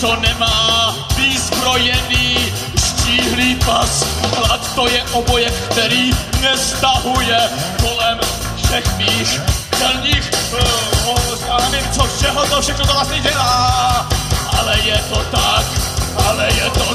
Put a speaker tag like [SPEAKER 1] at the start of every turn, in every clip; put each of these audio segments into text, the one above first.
[SPEAKER 1] to nemá výzbrojený štíhlý pas. Hlad to je obojek, který nestahuje kolem všech mých celních, uh, já nevím, co všeho to všechno to vlastně dělá. Ale je to tak, ale je to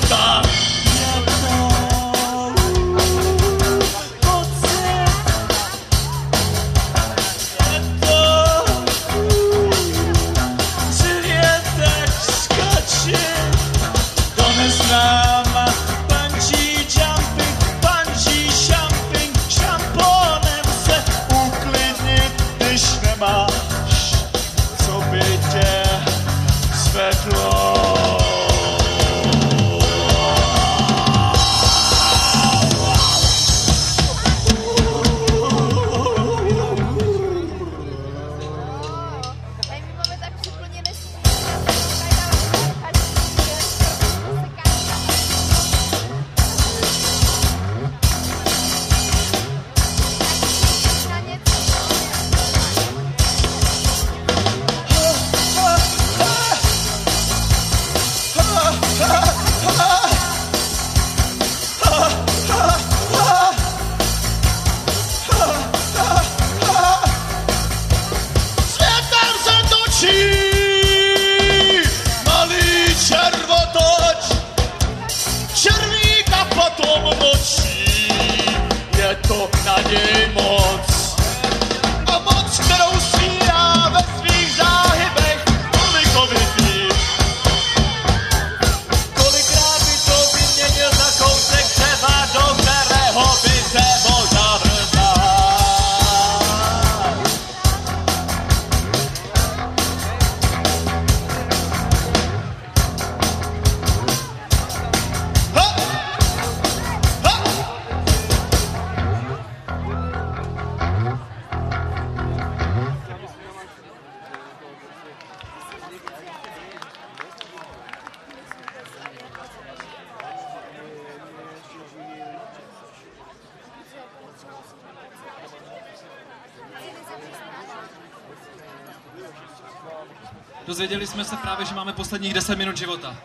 [SPEAKER 2] Dozvěděli jsme se právě, že máme posledních 10 minut života.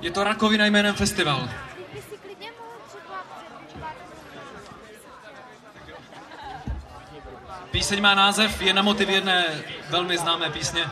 [SPEAKER 2] Je to rakovina jménem festival. Píseň má název, je na motiv jedné velmi známé písně.